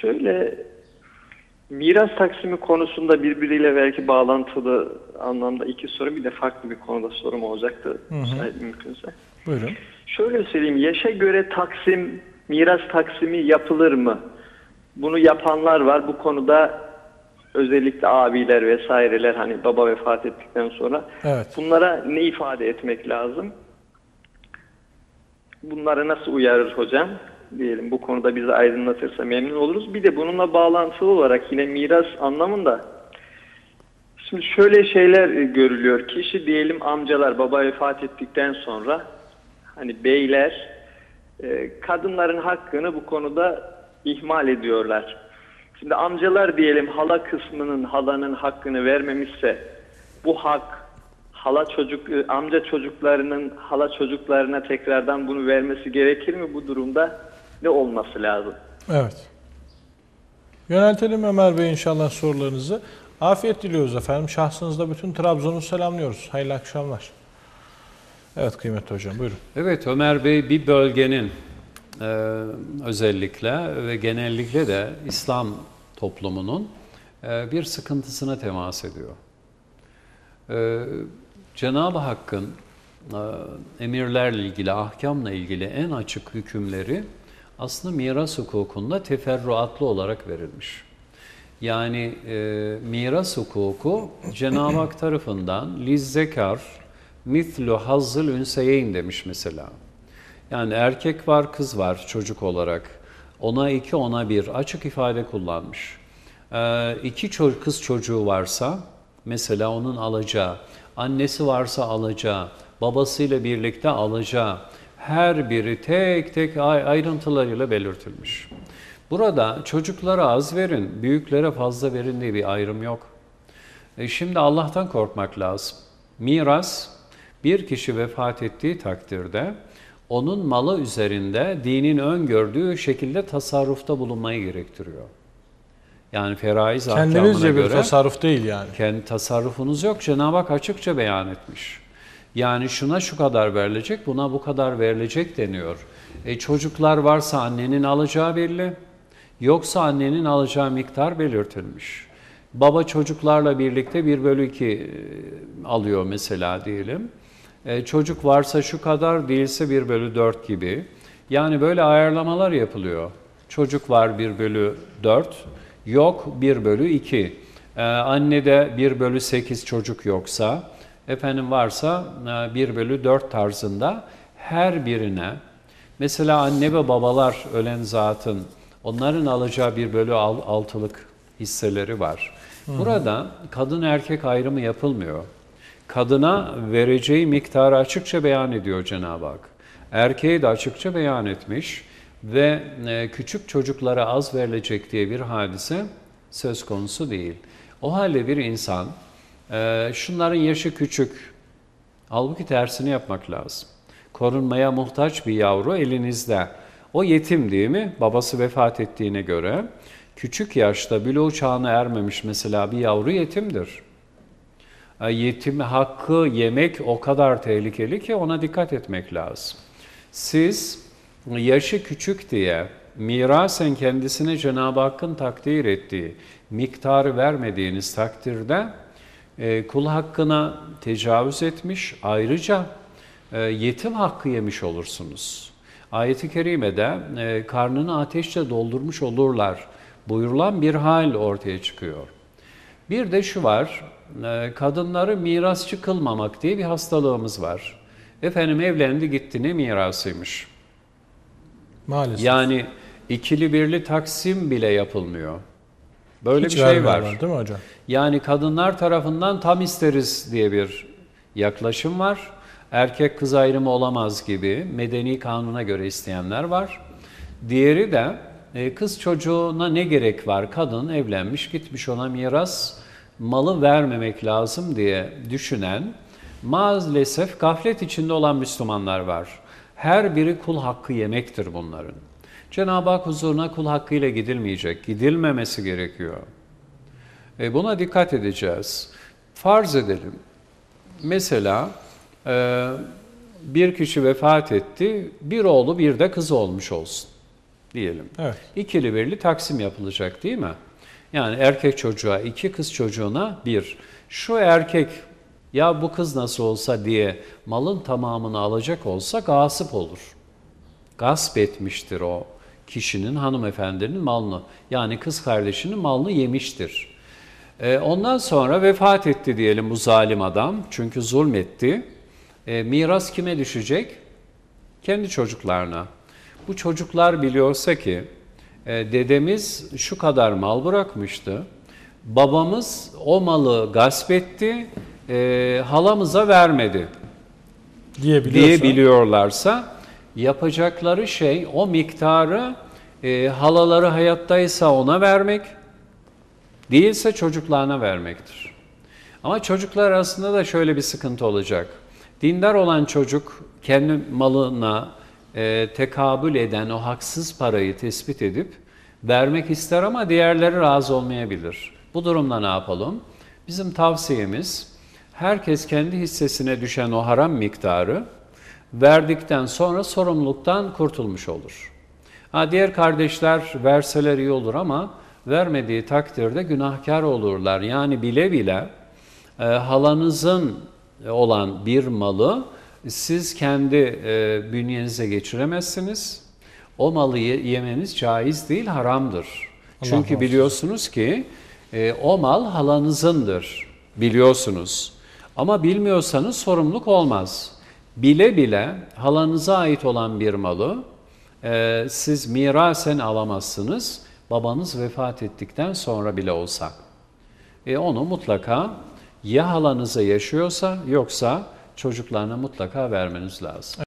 şöyle miras taksimi konusunda birbiriyle belki bağlantılı anlamda iki soru bir de farklı bir konuda sorum olacaktı. Müsait mümkünse. Buyurun. Şöyle söyleyeyim, yaşa göre taksim, miras taksimi yapılır mı? Bunu yapanlar var. Bu konuda özellikle abiler vesaireler hani baba vefat ettikten sonra Evet. bunlara ne ifade etmek lazım? Bunları nasıl uyarır hocam? Diyelim bu konuda bizi aydınlatırsa memnun oluruz. Bir de bununla bağlantılı olarak yine miras anlamında Şimdi şöyle şeyler görülüyor. Kişi diyelim amcalar baba vefat ettikten sonra hani beyler e, kadınların hakkını bu konuda ihmal ediyorlar. Şimdi amcalar diyelim hala kısmının halanın hakkını vermemişse bu hak hala çocuk e, amca çocuklarının hala çocuklarına tekrardan bunu vermesi gerekir mi bu durumda ne olması lazım? Evet. Yöneltelim Ömer Bey inşallah sorularınızı. Afiyet diliyoruz efendim. Şahsınızda bütün Trabzon'u selamlıyoruz. Hayırlı akşamlar. Evet kıymetli hocam buyurun. Evet Ömer Bey bir bölgenin e, özellikle ve genellikle de İslam toplumunun e, bir sıkıntısına temas ediyor. E, Cenab-ı Hakk'ın e, emirlerle ilgili, ahkamla ilgili en açık hükümleri aslında miras hukukunda teferruatlı olarak verilmiş. Yani e, miras hukuku Cenab-ı Hak tarafından lizzekar mithlu hazzıl ünseyeyn demiş mesela. Yani erkek var, kız var çocuk olarak. Ona iki, ona bir açık ifade kullanmış. Ee, iki ço- kız çocuğu varsa mesela onun alacağı, annesi varsa alacağı, babasıyla birlikte alacağı her biri tek tek ay- ayrıntılarıyla belirtilmiş. Burada çocuklara az verin, büyüklere fazla verin diye bir ayrım yok. E şimdi Allah'tan korkmak lazım. Miras bir kişi vefat ettiği takdirde onun malı üzerinde dinin öngördüğü şekilde tasarrufta bulunmayı gerektiriyor. Yani feraiz ahkamına Kendinizce bir göre tasarruf değil yani. kendi tasarrufunuz yok. Cenab-ı Hak açıkça beyan etmiş. Yani şuna şu kadar verilecek, buna bu kadar verilecek deniyor. E çocuklar varsa annenin alacağı belli. Yoksa annenin alacağı miktar belirtilmiş. Baba çocuklarla birlikte 1 bölü 2 alıyor mesela diyelim. E, çocuk varsa şu kadar değilse 1 bölü 4 gibi. Yani böyle ayarlamalar yapılıyor. Çocuk var 1 bölü 4, yok 1 bölü 2. Ee, anne de 1 bölü 8 çocuk yoksa, efendim varsa e, 1 bölü 4 tarzında her birine, mesela anne ve babalar ölen zatın, onların alacağı 1 bölü 6'lık hisseleri var. Burada kadın erkek ayrımı yapılmıyor. Kadına vereceği miktarı açıkça beyan ediyor Cenab-ı Hak. Erkeğe de açıkça beyan etmiş ve e, küçük çocuklara az verilecek diye bir hadise söz konusu değil. O halde bir insan e, şunların yaşı küçük, halbuki tersini yapmak lazım. Korunmaya muhtaç bir yavru elinizde. O yetim değil mi? Babası vefat ettiğine göre küçük yaşta bülüğ çağına ermemiş mesela bir yavru yetimdir. E, Yetim hakkı yemek o kadar tehlikeli ki ona dikkat etmek lazım. Siz yaşı küçük diye mirasen kendisine Cenab-ı Hakk'ın takdir ettiği miktarı vermediğiniz takdirde e, kul hakkına tecavüz etmiş, ayrıca e, yetim hakkı yemiş olursunuz. Ayet-i Kerime'de e, karnını ateşle doldurmuş olurlar buyurulan bir hal ortaya çıkıyor. Bir de şu var, e, kadınları mirasçı kılmamak diye bir hastalığımız var. Efendim evlendi gitti ne mirasıymış. Maalesef. Yani ikili birli taksim bile yapılmıyor. Böyle Hiç bir şey var. vermiyorlar, değil mi hocam? Yani kadınlar tarafından tam isteriz diye bir yaklaşım var. Erkek kız ayrımı olamaz gibi medeni kanuna göre isteyenler var. Diğeri de e, kız çocuğuna ne gerek var? Kadın evlenmiş gitmiş ona miras malı vermemek lazım diye düşünen maalesef gaflet içinde olan Müslümanlar var. Her biri kul hakkı yemektir bunların. Cenab-ı Hak huzuruna kul hakkıyla gidilmeyecek, gidilmemesi gerekiyor. E buna dikkat edeceğiz. Farz edelim, mesela e, bir kişi vefat etti, bir oğlu bir de kız olmuş olsun. diyelim. Evet. İkili birli taksim yapılacak değil mi? Yani erkek çocuğa iki, kız çocuğuna bir. Şu erkek ya bu kız nasıl olsa diye malın tamamını alacak olsa gasip olur. Gasp etmiştir o kişinin, hanımefendinin malını. Yani kız kardeşinin malını yemiştir. Ee, ondan sonra vefat etti diyelim bu zalim adam. Çünkü zulmetti. Ee, miras kime düşecek? Kendi çocuklarına. Bu çocuklar biliyorsa ki e, dedemiz şu kadar mal bırakmıştı. Babamız o malı gasp etti, e, halamıza vermedi Diyebiliyorsa. Yapacakları şey o miktarı e, halaları hayattaysa ona vermek, değilse çocuklarına vermektir. Ama çocuklar arasında da şöyle bir sıkıntı olacak. Dindar olan çocuk kendi malına e, tekabül eden o haksız parayı tespit edip vermek ister ama diğerleri razı olmayabilir. Bu durumda ne yapalım? Bizim tavsiyemiz herkes kendi hissesine düşen o haram miktarı verdikten sonra sorumluluktan kurtulmuş olur. Ha, diğer kardeşler verseler iyi olur ama vermediği takdirde günahkar olurlar. Yani bile bile e, halanızın olan bir malı siz kendi e, bünyenize geçiremezsiniz. O malı ye- yemeniz caiz değil, haramdır. Çünkü muhafaza. biliyorsunuz ki e, o mal halanızındır. Biliyorsunuz. Ama bilmiyorsanız sorumluluk olmaz. Bile bile halanıza ait olan bir malı e, siz mirasen alamazsınız. Babanız vefat ettikten sonra bile olsa. E, onu mutlaka ya halanıza yaşıyorsa yoksa çocuklarına mutlaka vermeniz lazım.